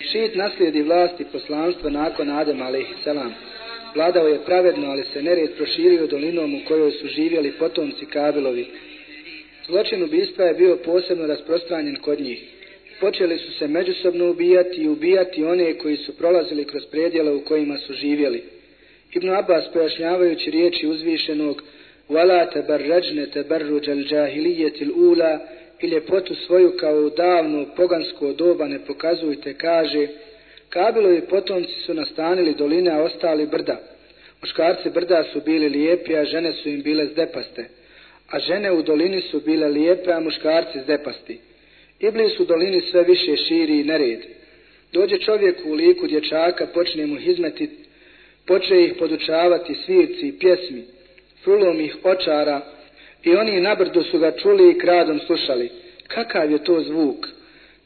Šit naslijedi vlasti poslanstva nakon Adem a.s. Vladao je pravedno, ali se nered proširio dolinom u kojoj su živjeli potomci Kabilovi. Zločin ubistva je bio posebno rasprostranjen kod njih. Počeli su se međusobno ubijati i ubijati one koji su prolazili kroz predjele u kojima su živjeli. Ibn Abbas pojašnjavajući riječi uzvišenog Vala تَبَرَّجْنَ tebarruđal džahilijetil ula i ljepotu svoju kao u davno pogansko doba ne pokazujte, kaže Kabilovi potomci su nastanili doline, a ostali brda. Muškarci brda su bili lijepi, a žene su im bile zdepaste. A žene u dolini su bile lijepe, a muškarci zdepasti. Iblis u dolini sve više širi i nered. Dođe čovjek u liku dječaka, počne mu hizmeti, počne ih podučavati svirci i pjesmi, frulom ih očara i oni na brdu su ga čuli i kradom slušali. Kakav je to zvuk?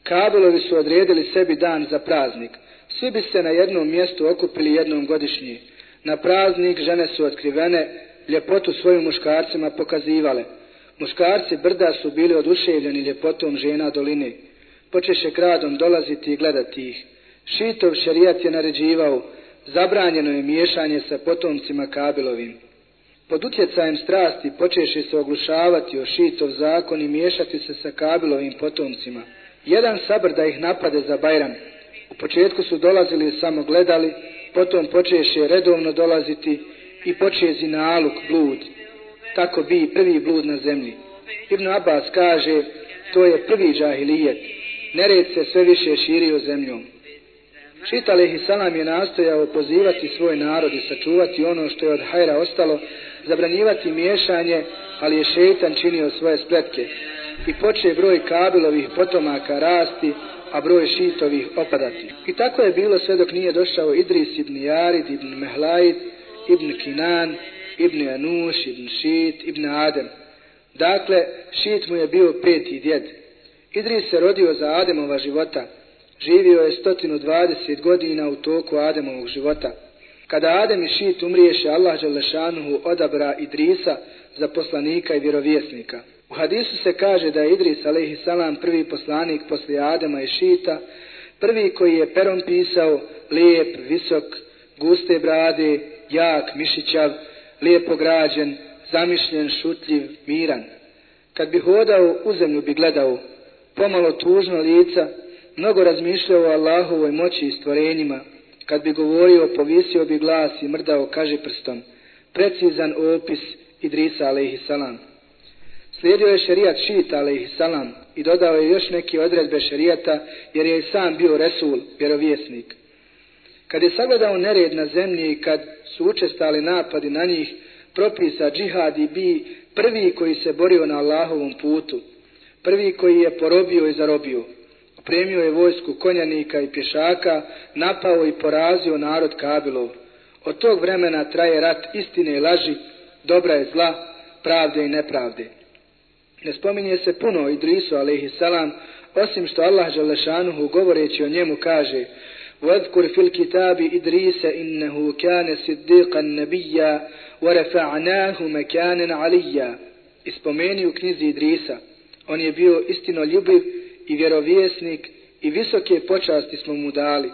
Kabelovi su odredili sebi dan za praznik. Svi bi se na jednom mjestu okupili jednom godišnji. Na praznik žene su otkrivene, ljepotu svojim muškarcima pokazivale. Muškarci brda su bili oduševljeni ljepotom žena doline. Počeše kradom dolaziti i gledati ih. Šitov šerijat je naređivao, zabranjeno je miješanje sa potomcima Kabelovim. Pod utjecajem strasti počeše se oglušavati o šitov zakon i miješati se sa Kabilovim potomcima. Jedan sabr da ih napade za Bajram. U početku su dolazili i samo gledali, potom počeše redovno dolaziti i počezi na aluk blud. Tako bi prvi blud na zemlji. Ibn Abbas kaže, to je prvi džahilijet. Nered se sve više širio zemljom. Šit ih salam je nastojao pozivati svoj narod i sačuvati ono što je od hajra ostalo, zabranjivati miješanje, ali je šeitan činio svoje spletke. I poče broj kabilovih potomaka rasti, a broj šitovih opadati. I tako je bilo sve dok nije došao Idris ibn Jarid, ibn Mehlajid, ibn Kinan, ibn Anuš, ibn Šit, ibn Adem. Dakle, Šit mu je bio peti djed. Idris se rodio za Ademova života. Živio je 120 godina u toku Ademovog života. Kada Adem i Šit umriješe, Allah Đalešanuhu odabra Idrisa za poslanika i vjerovjesnika. U hadisu se kaže da je Idris a.s. prvi poslanik poslije Adema i Šita, prvi koji je perom pisao, lijep, visok, guste brade, jak, mišićav, lijepo građen, zamišljen, šutljiv, miran. Kad bi hodao, u zemlju bi gledao, pomalo tužno lica, mnogo razmišljao o Allahovoj moći i stvorenjima, kad bi govorio, povisio bi glas i mrdao, kaže prstom, precizan opis Idrisa a.s. Slijedio je šerijat šita, ali salam, i dodao je još neke odredbe šerijata, jer je i sam bio Resul, vjerovjesnik. Kad je sagledao nered na zemlji i kad su učestali napadi na njih, propisa džihad i bi prvi koji se borio na Allahovom putu, prvi koji je porobio i zarobio Opremio je vojsku konjanika i pješaka, napao i porazio narod Kabilov. Od tog vremena traje rat istine i laži, dobra je zla, pravde i nepravde. Ne spominje se puno Idrisu alaihissalam, osim što Allah Želešanuhu govoreći o njemu kaže وَذْكُرْ فِي الْكِتَابِ إِدْرِيسَ إِنَّهُ كَانَ صِدِّيقًا نَبِيًّا وَرَفَعْنَاهُ مَكَانًا عَلِيًّا Ispomeni u knjizi Idrisa. On je bio istino ljubiv i vjerovjesnik i visoke počasti smo mu dali.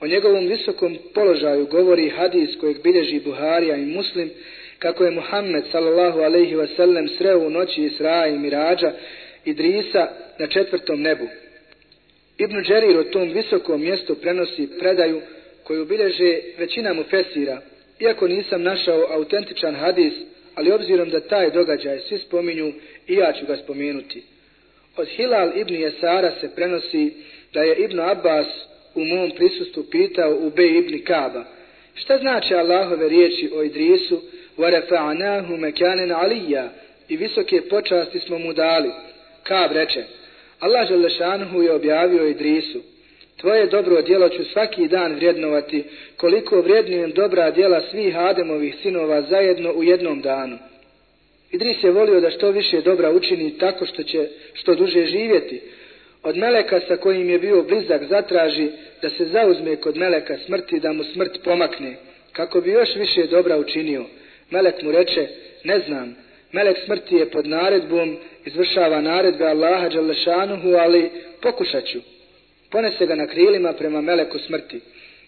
O njegovom visokom položaju govori hadis kojeg bilježi Buharija i Muslim, kako je Muhammed sallallahu alejhi ve sellem sreo u noći Isra i Mirađa Idrisa na četvrtom nebu. Ibn Đerir o tom visokom mjestu prenosi predaju koju bilježe većina mu fesira, iako nisam našao autentičan hadis, ali obzirom da taj događaj svi spominju, i ja ću ga spomenuti. Od Hilal ibn Jesara se prenosi da je Ibn Abbas u mom prisustu pitao u Bej ibn Kaba, šta znači Allahove riječi o Idrisu, وَرَفَعْنَاهُ مَكَانًا عَلِيًّا I visoke počasti smo mu dali. Kab reče, Allah Želešanuhu je objavio Idrisu, Tvoje dobro djelo ću svaki dan vrijednovati, koliko vrijednujem dobra djela svih Ademovih sinova zajedno u jednom danu. Idris je volio da što više dobra učini tako što će što duže živjeti. Od meleka sa kojim je bio blizak zatraži da se zauzme kod meleka smrti da mu smrt pomakne, kako bi još više dobra učinio. Melek mu reče, ne znam, melek smrti je pod naredbom, izvršava naredbe Allaha Đalešanuhu, ali pokušat ću. Ponese ga na krilima prema meleku smrti.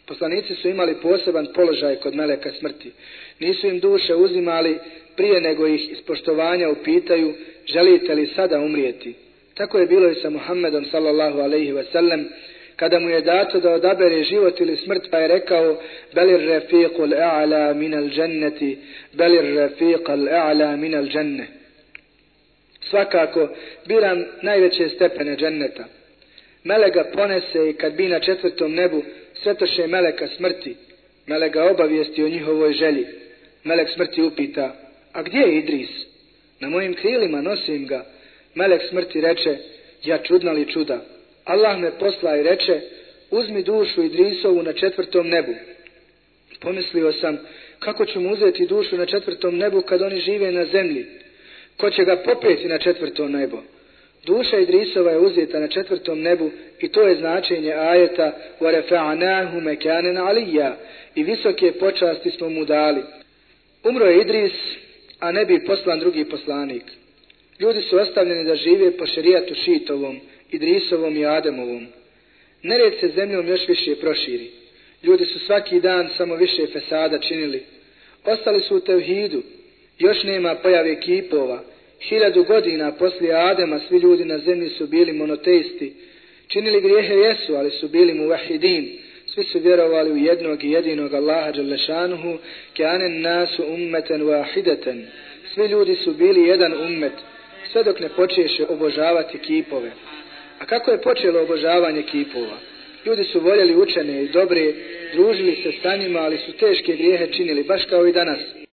Poslanici su imali poseban položaj kod meleka smrti. Nisu im duše uzimali prije nego ih iz poštovanja upitaju želite li sada umrijeti. Tako je bilo i sa Muhammedom sallallahu alaihi ve sellem kada mu je dato da odabere život ili smrt pa je rekao belir rafiqul a'la min al jannati belir rafiqul a'la min al janne svakako biram najveće stepene dženneta Melega ponese i kad bi na četvrtom nebu svetoše meleka smrti Melega obavijesti o njihovoj želji Melek smrti upita a gdje je Idris? Na mojim krilima nosim ga Melek smrti reče ja čudna li čuda Allah me posla i reče, uzmi dušu Idrisovu na četvrtom nebu. Pomislio sam, kako ću mu uzeti dušu na četvrtom nebu kad oni žive na zemlji? Ko će ga popeti na četvrto nebo? Duša Idrisova je uzeta na četvrtom nebu i to je značenje ajeta وَرَفَعَنَاهُ مَكَانًا عَلِيَّا i visoke počasti smo mu dali. Umro je Idris, a ne bi poslan drugi poslanik. Ljudi su ostavljeni da žive po šerijatu šitovom, Idrisovom i Ademovom. Nered se zemljom još više proširi. Ljudi su svaki dan samo više fesada činili. Ostali su u Tevhidu. Još nema pojave kipova. Hiljadu godina poslije Adema svi ljudi na zemlji su bili monoteisti. Činili grijehe jesu, ali su bili mu vahidin. Svi su vjerovali u jednog i jedinog Allaha Đalešanuhu, keanen nasu ummeten vahideten. Svi ljudi su bili jedan ummet, sve dok ne počeše obožavati kipove. A kako je počelo obožavanje kipova? Ljudi su voljeli učene i dobre, družili se sa njima, ali su teške grijehe činili, baš kao i danas.